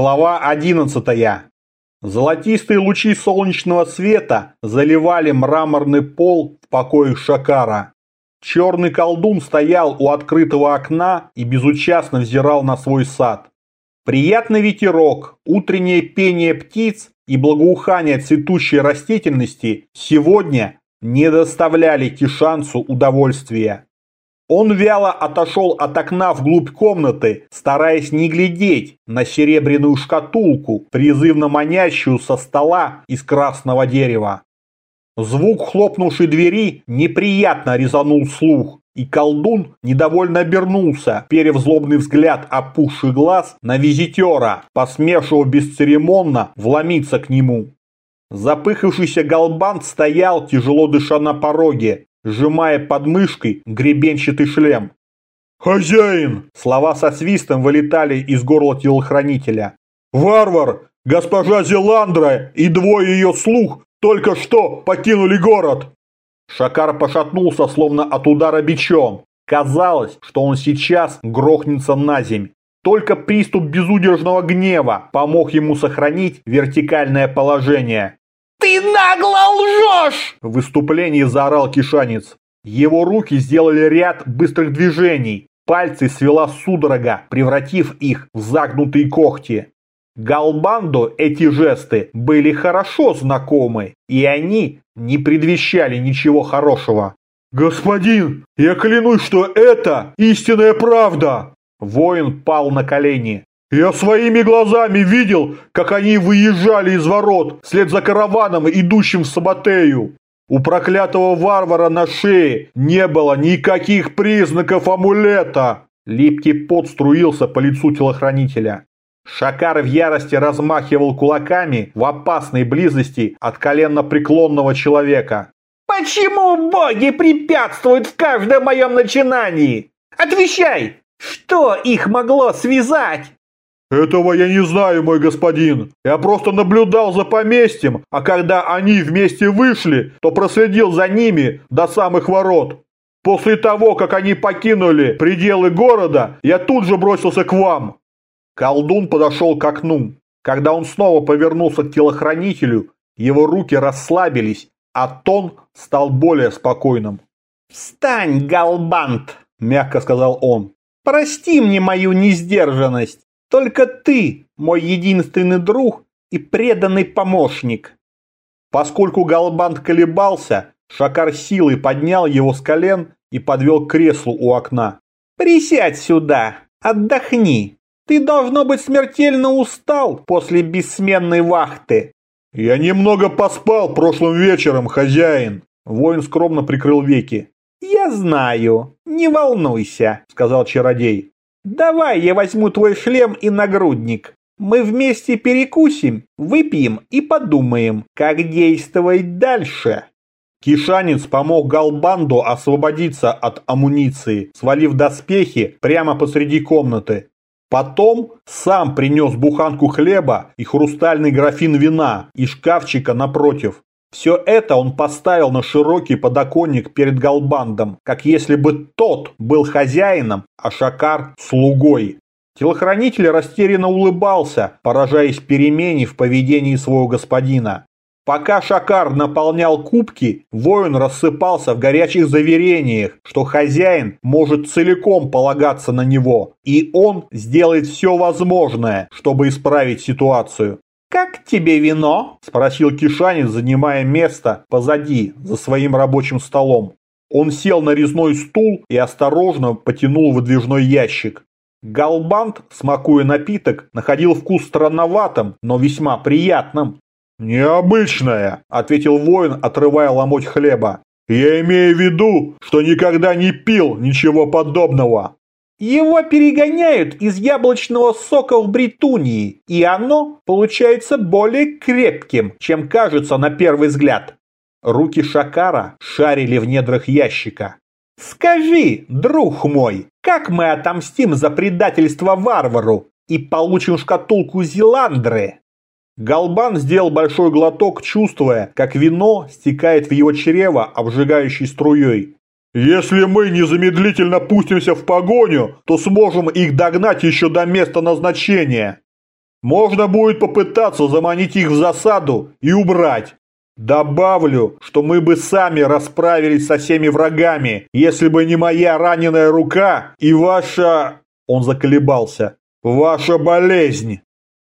Глава 11. Золотистые лучи солнечного света заливали мраморный пол в покое Шакара. Черный колдун стоял у открытого окна и безучастно взирал на свой сад. Приятный ветерок, утреннее пение птиц и благоухание цветущей растительности сегодня не доставляли Тишансу удовольствия. Он вяло отошел от окна вглубь комнаты, стараясь не глядеть на серебряную шкатулку, призывно манящую со стола из красного дерева. Звук хлопнувшей двери неприятно резанул слух, и колдун недовольно обернулся, перев злобный взгляд опухший глаз на визитера, посмевшего бесцеремонно вломиться к нему. Запыхавшийся Галбант стоял, тяжело дыша на пороге, сжимая под мышкой гребенчатый шлем. «Хозяин!» Слова со свистом вылетали из горла телохранителя. «Варвар! Госпожа Зеландра и двое ее слуг только что покинули город!» Шакар пошатнулся, словно от удара бичом. Казалось, что он сейчас грохнется на земь. Только приступ безудержного гнева помог ему сохранить вертикальное положение. «Ты нагло лжешь!» В выступлении заорал Кишанец. Его руки сделали ряд быстрых движений. Пальцы свела судорога, превратив их в загнутые когти. Галбанду эти жесты были хорошо знакомы, и они не предвещали ничего хорошего. «Господин, я клянусь, что это истинная правда!» Воин пал на колени. Я своими глазами видел, как они выезжали из ворот вслед за караваном, идущим в Сабатею. У проклятого варвара на шее не было никаких признаков амулета. Липкий пот струился по лицу телохранителя. Шакар в ярости размахивал кулаками в опасной близости от коленно-преклонного человека. «Почему боги препятствуют в каждом моем начинании? Отвечай! Что их могло связать?» «Этого я не знаю, мой господин. Я просто наблюдал за поместьем, а когда они вместе вышли, то проследил за ними до самых ворот. После того, как они покинули пределы города, я тут же бросился к вам». Колдун подошел к окну. Когда он снова повернулся к телохранителю, его руки расслабились, а тон стал более спокойным. «Встань, Галбант!» – мягко сказал он. «Прости мне мою несдержанность. Только ты, мой единственный друг и преданный помощник. Поскольку Галбант колебался, Шакар силой поднял его с колен и подвел к креслу у окна. «Присядь сюда, отдохни. Ты, должно быть, смертельно устал после бессменной вахты». «Я немного поспал прошлым вечером, хозяин». Воин скромно прикрыл веки. «Я знаю, не волнуйся», — сказал чародей. Давай я возьму твой шлем и нагрудник. Мы вместе перекусим, выпьем и подумаем, как действовать дальше. Кишанец помог Галбанду освободиться от амуниции, свалив доспехи прямо посреди комнаты. Потом сам принес буханку хлеба и хрустальный графин вина из шкафчика напротив. Все это он поставил на широкий подоконник перед Галбандом, как если бы тот был хозяином, а Шакар – слугой. Телохранитель растерянно улыбался, поражаясь перемене в поведении своего господина. Пока Шакар наполнял кубки, воин рассыпался в горячих заверениях, что хозяин может целиком полагаться на него, и он сделает все возможное, чтобы исправить ситуацию. «Как тебе вино?» – спросил Кишанин, занимая место позади, за своим рабочим столом. Он сел на резной стул и осторожно потянул выдвижной ящик. Галбант, смакуя напиток, находил вкус странноватым, но весьма приятным. «Необычное», – ответил воин, отрывая ломоть хлеба. «Я имею в виду, что никогда не пил ничего подобного». Его перегоняют из яблочного сока в Бритунии, и оно получается более крепким, чем кажется на первый взгляд. Руки Шакара шарили в недрах ящика. «Скажи, друг мой, как мы отомстим за предательство варвару и получим шкатулку Зеландры?» Галбан сделал большой глоток, чувствуя, как вино стекает в его чрево обжигающей струей. Если мы незамедлительно пустимся в погоню, то сможем их догнать еще до места назначения. Можно будет попытаться заманить их в засаду и убрать. Добавлю, что мы бы сами расправились со всеми врагами, если бы не моя раненая рука и ваша... Он заколебался. Ваша болезнь.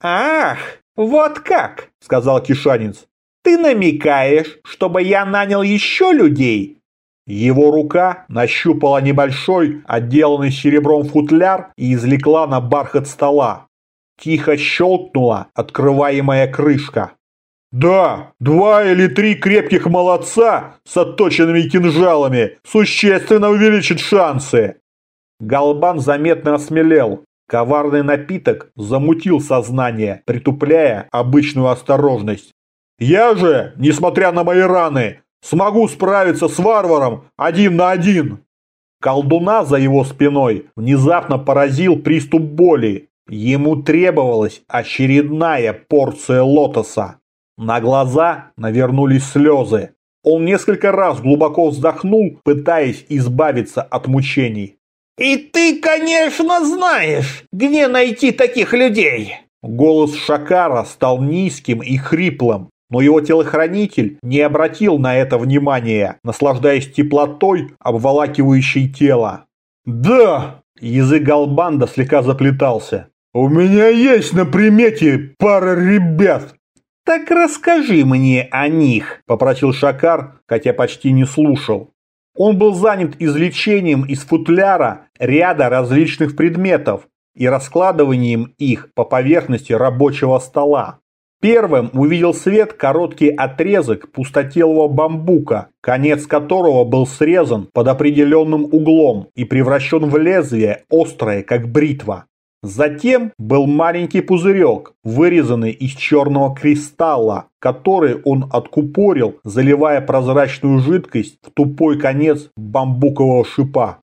Ах, вот как, сказал Кишанец. Ты намекаешь, чтобы я нанял еще людей? Его рука нащупала небольшой, отделанный серебром футляр и извлекла на бархат стола. Тихо щелкнула открываемая крышка. «Да, два или три крепких молодца с отточенными кинжалами существенно увеличат шансы!» Галбан заметно осмелел. Коварный напиток замутил сознание, притупляя обычную осторожность. «Я же, несмотря на мои раны, смогу справиться с варваром один на один!» Колдуна за его спиной внезапно поразил приступ боли. Ему требовалась очередная порция лотоса. На глаза навернулись слезы. Он несколько раз глубоко вздохнул, пытаясь избавиться от мучений. «И ты, конечно, знаешь, где найти таких людей!» Голос Шакара стал низким и хриплым, но его телохранитель не обратил на это внимания, наслаждаясь теплотой, обволакивающей тело. «Да!» – язык Галбанда слегка заплетался. «У меня есть на примете пара ребят!» «Так расскажи мне о них», – попросил Шакар, хотя почти не слушал. Он был занят извлечением из футляра ряда различных предметов и раскладыванием их по поверхности рабочего стола. Первым увидел свет короткий отрезок пустотелого бамбука, конец которого был срезан под определенным углом и превращен в лезвие, острое, как бритва. Затем был маленький пузырек, вырезанный из черного кристалла, который он откупорил, заливая прозрачную жидкость в тупой конец бамбукового шипа.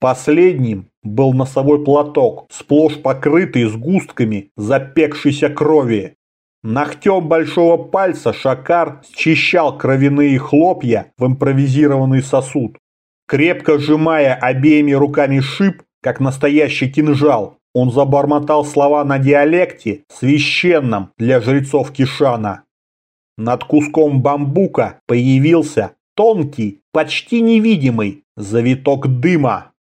Последним был носовой платок, сплошь покрытый сгустками запекшейся крови. Ногтем большого пальца Шакар счищал кровяные хлопья в импровизированный сосуд. Крепко сжимая обеими руками шип, как настоящий кинжал, он забормотал слова на диалекте, священном для жрецов Кишана. Над куском бамбука появился тонкий, почти невидимый завиток дыма.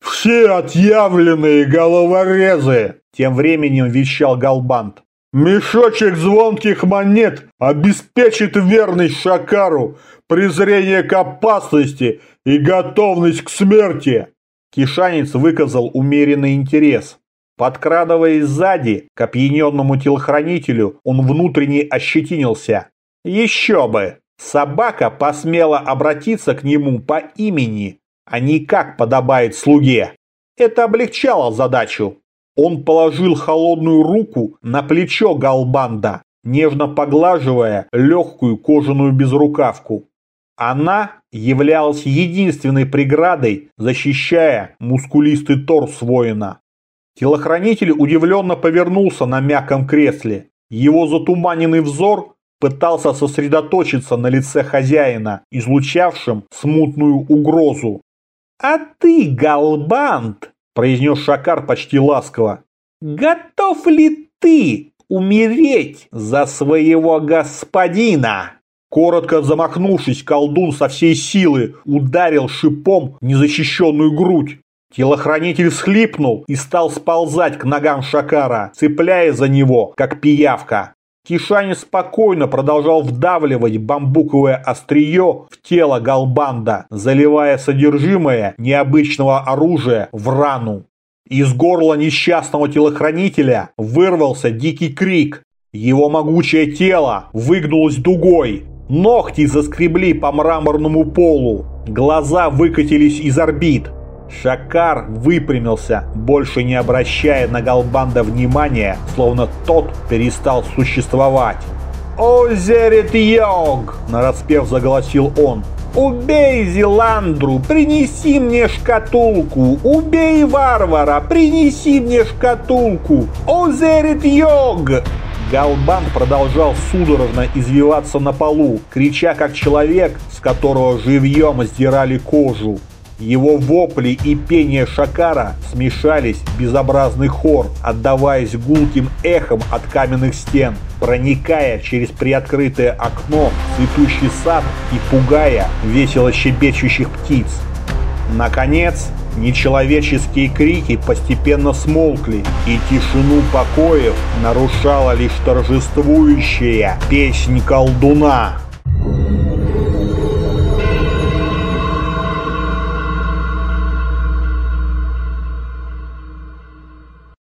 «Все отъявленные головорезы!» – тем временем вещал Галбант. «Мешочек звонких монет обеспечит верность Шакару, презрение к опасности и готовность к смерти!» Кишанец выказал умеренный интерес. Подкрадываясь сзади, к опьяненному телохранителю, он внутренне ощетинился. Еще бы! Собака посмела обратиться к нему по имени, а не как подобает слуге. Это облегчало задачу. Он положил холодную руку на плечо Галбанда, нежно поглаживая легкую кожаную безрукавку. Она являлась единственной преградой, защищая мускулистый торс воина. Телохранитель удивленно повернулся на мягком кресле. Его затуманенный взор пытался сосредоточиться на лице хозяина, излучавшем смутную угрозу. «А ты, Галбант!» – произнес Шакар почти ласково. «Готов ли ты умереть за своего господина?» Коротко замахнувшись, колдун со всей силы ударил шипом незащищенную грудь. Телохранитель всхлипнул и стал сползать к ногам Шакара, цепляя за него, как пиявка. Кишани спокойно продолжал вдавливать бамбуковое острие в тело Галбанда, заливая содержимое необычного оружия в рану. Из горла несчастного телохранителя вырвался дикий крик. Его могучее тело выгнулось дугой. Ногти заскребли по мраморному полу. Глаза выкатились из орбит. Шакар выпрямился, больше не обращая на Галбанда внимания, словно тот перестал существовать. «Озерет Йог!» – нараспев заголосил он. «Убей Зеландру, принеси мне шкатулку! Убей варвара, принеси мне шкатулку! Озерет Йог!» Галбан продолжал судорожно извиваться на полу, крича как человек, с которого живьем сдирали кожу. Его вопли и пение Шакара смешались в безобразный хор, отдаваясь гулким эхом от каменных стен, проникая через приоткрытое окно в цветущий сад и пугая весело щебечущих птиц. Наконец, нечеловеческие крики постепенно смолкли, и тишину покоев нарушала лишь торжествующая песнь колдуна.